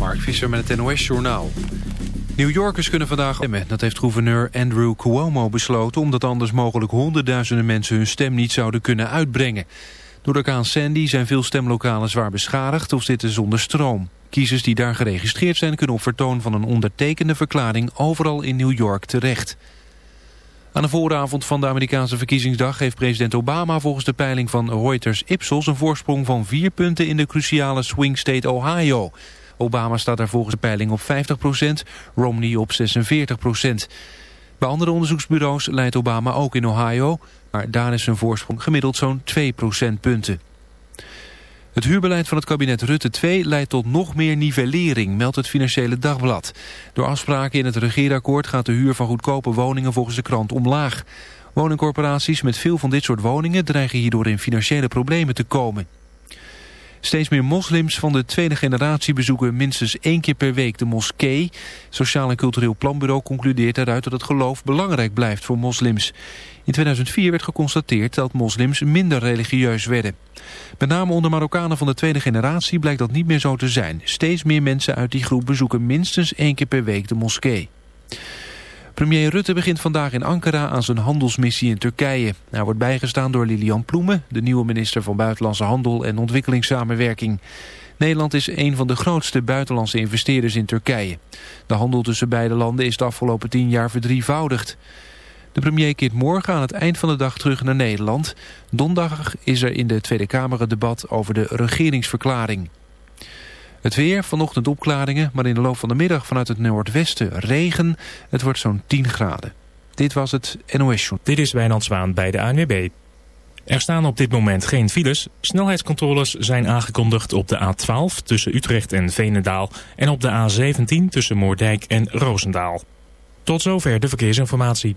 Mark Visser met het NOS-journaal. New Yorkers kunnen vandaag stemmen. Dat heeft gouverneur Andrew Cuomo besloten... omdat anders mogelijk honderdduizenden mensen hun stem niet zouden kunnen uitbrengen. Door de orkaan Sandy zijn veel stemlokalen zwaar beschadigd of zitten zonder stroom. Kiezers die daar geregistreerd zijn kunnen op vertoon van een ondertekende verklaring... overal in New York terecht. Aan de vooravond van de Amerikaanse verkiezingsdag heeft president Obama volgens de peiling van Reuters Ipsos een voorsprong van vier punten in de cruciale swing state Ohio. Obama staat daar volgens de peiling op 50% Romney op 46% Bij andere onderzoeksbureaus leidt Obama ook in Ohio, maar daar is zijn voorsprong gemiddeld zo'n 2 procentpunten. Het huurbeleid van het kabinet Rutte 2 leidt tot nog meer nivellering, meldt het Financiële Dagblad. Door afspraken in het regeerakkoord gaat de huur van goedkope woningen volgens de krant omlaag. Woningcorporaties met veel van dit soort woningen dreigen hierdoor in financiële problemen te komen. Steeds meer moslims van de tweede generatie bezoeken minstens één keer per week de moskee. Sociaal en Cultureel Planbureau concludeert daaruit dat het geloof belangrijk blijft voor moslims. In 2004 werd geconstateerd dat moslims minder religieus werden. Met name onder Marokkanen van de tweede generatie blijkt dat niet meer zo te zijn. Steeds meer mensen uit die groep bezoeken minstens één keer per week de moskee. Premier Rutte begint vandaag in Ankara aan zijn handelsmissie in Turkije. Hij wordt bijgestaan door Lilian Ploemen, de nieuwe minister van Buitenlandse Handel en Ontwikkelingssamenwerking. Nederland is een van de grootste buitenlandse investeerders in Turkije. De handel tussen beide landen is de afgelopen tien jaar verdrievoudigd. De premier keert morgen aan het eind van de dag terug naar Nederland. Donderdag is er in de Tweede Kamer een debat over de regeringsverklaring. Het weer, vanochtend opklaringen, maar in de loop van de middag vanuit het noordwesten regen. Het wordt zo'n 10 graden. Dit was het NOS Show. Dit is Wijnand Zwaan bij de ANWB. Er staan op dit moment geen files. Snelheidscontroles zijn aangekondigd op de A12 tussen Utrecht en Veenendaal... en op de A17 tussen Moordijk en Roosendaal. Tot zover de verkeersinformatie.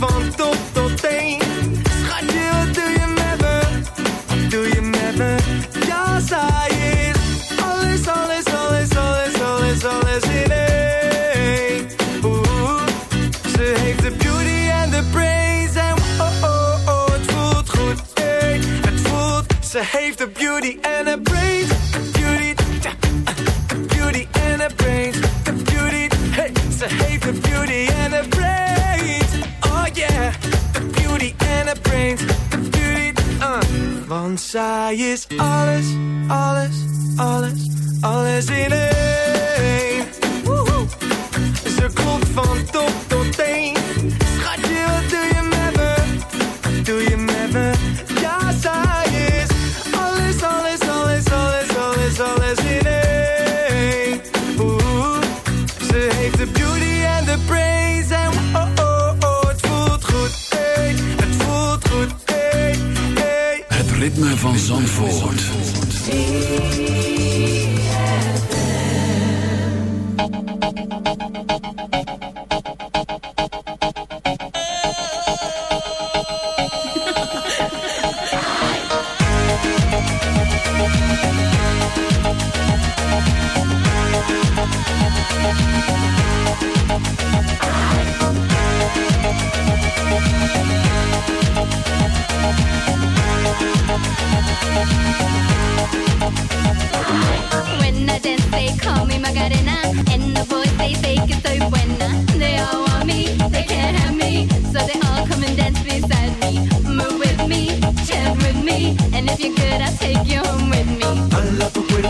Van top Want is alles, alles, alles, alles in één. Zandvoort.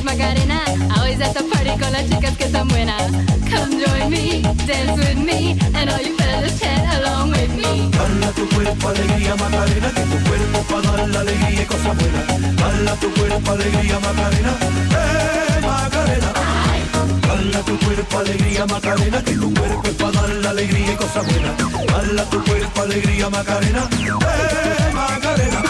Is Macarena. Always at the party con las chicas que están buenas. Come join me, dance with me, and all you fellas chat along with me. Bala tu cuerpo alegría Macarena, que tu cuerpo para dar la alegría y cosas buenas. Bala tu cuerpo alegría Macarena, eh Macarena. Bala tu cuerpo alegría Macarena, que tu cuerpo es para dar la alegría y cosas buenas. Bala tu cuerpo alegría Macarena, eh Macarena.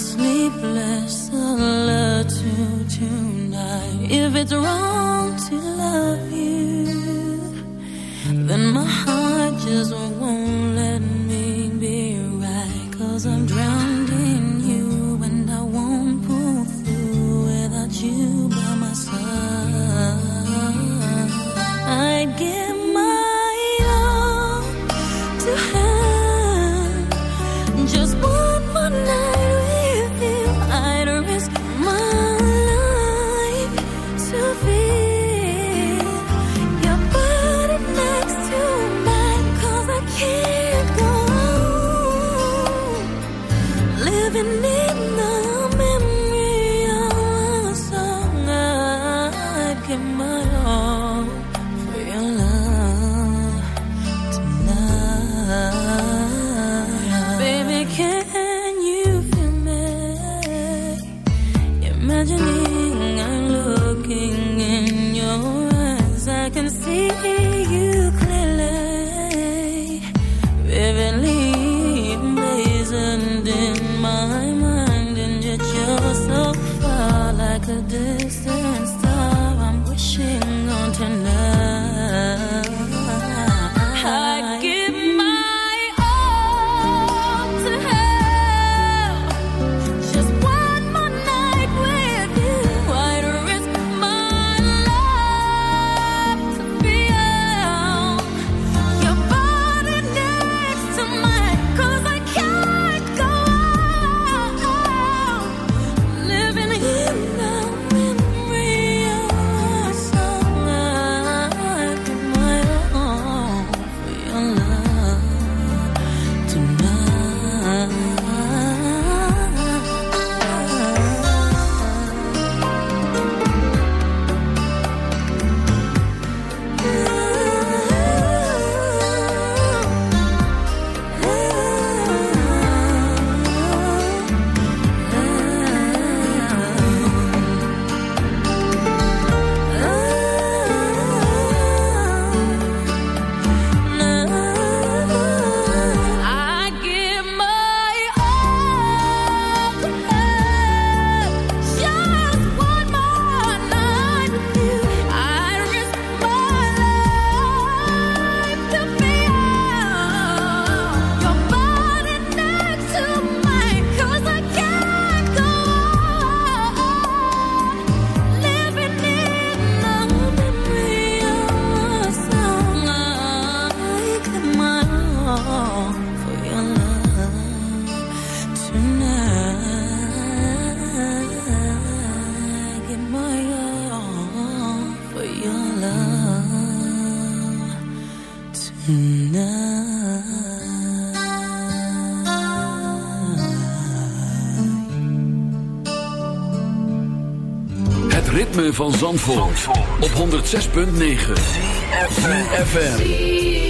sleepless alert to tonight. If it's wrong. Op 106.9 FM.